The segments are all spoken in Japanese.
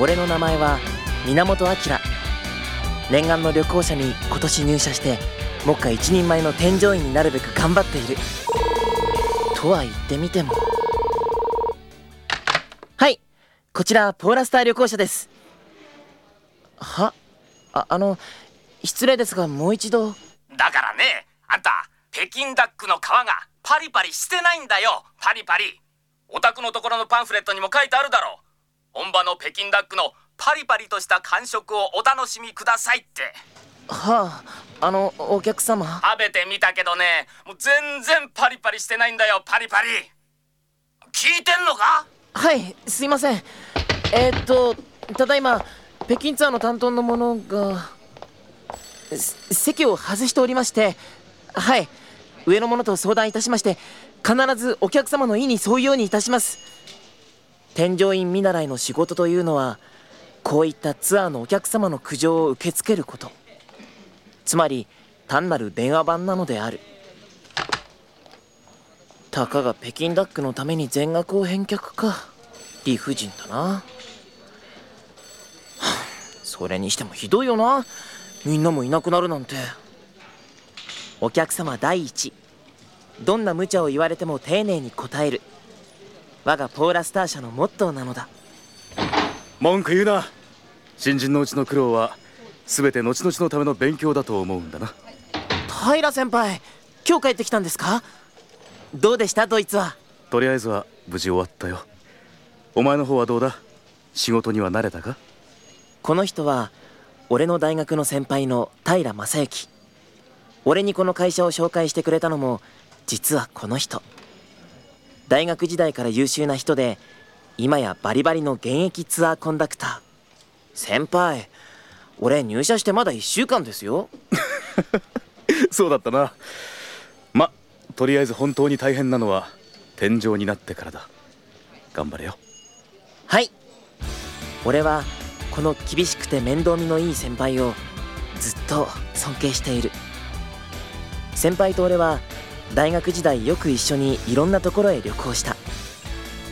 俺の名前は源明念願の旅行者に今年入社して目下一人前の添乗員になるべく頑張っている。とは言ってみても。はい。こちらポーラスター旅行者です。は？ああの失礼ですがもう一度。だからねあんた北京ダックの皮がパリパリしてないんだよ。パリパリ。お宅のところのパンフレットにも書いてあるだろう。本場の北京ダックのパリパリとした感触をお楽しみくださいって。はああのお客様。食べてみたけどねもう全然パリパリしてないんだよパリパリ。聞いてんのか？はいすいません。えー、っとただいま北京ツアーの担当の者が席を外しておりましてはい上の者と相談いたしまして必ずお客様の意に沿うようにいたします添乗員見習いの仕事というのはこういったツアーのお客様の苦情を受け付けること。つまり単なる電話番なのである。たかが北京ダックのために全額を返却か。理不尽だな。それにしてもひどいよな。みんなもいなくなるなんて。お客様第一。どんな無茶を言われても丁寧に答える。我がポーラスター社のモットーなのだ。文句言うな。新人のうちの苦労は全て後々のための勉強だと思うんだな。平先輩今日帰ってきたんですか？どうでしたドイツは？とりあえずは無事終わったよ。お前の方はどうだ？仕事には慣れたか？この人は俺の大学の先輩の平正幸。俺にこの会社を紹介してくれたのも実はこの人大学時代から優秀な人で今やバリバリの現役ツアーコンダクター。先輩俺入社してまだ1週間ですよ。そうだったな。まとりあえず本当に大変なのは天井になってからだ。頑張れよ。はい。俺はこの厳しくて面倒見のいい先輩をずっと尊敬している。先輩と俺は大学時代よく一緒にいろんなところへ旅行した。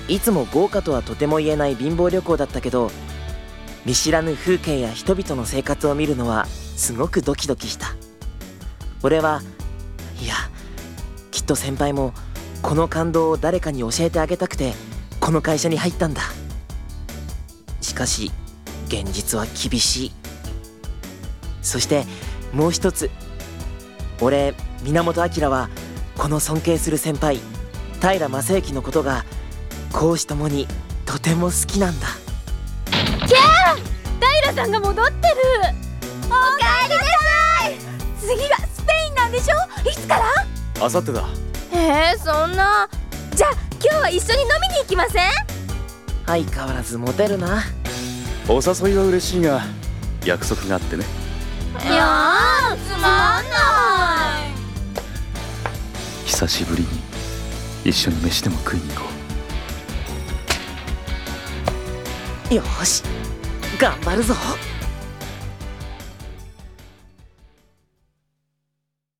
いつも豪華とはとても言えない貧乏旅行だったけど見知らぬ風景や人々の生活を見るのはすごくドキドキした。俺はいやきっと先輩もこの感動を誰かに教えてあげたくてこの会社に入ったんだ。しかし現実は厳しい。そしてもう一つ。俺源明はこの尊敬する先輩平正幸のことが公私ともにとても好きなんだ。キャー！平さんが戻ってる！おかえりなさい！次がスペインなんでしょ？いつから？あさってだ。えー、そんな。じゃあ今日は一緒に飲みに行きません？相変わらずモテるな。お誘いは嬉しいが約束があってね。いやつまんない久しぶりに一緒に飯でも食いに行こう。よし頑張るぞ。